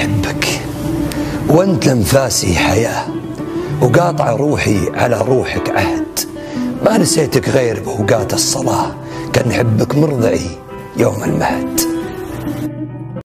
أحبك وأنت أنفاسي حياة وقاطع روحي على روحك عهد. ما نسيتك غير بأوقات الصلاة كان حبك مرضعي يوم المهد.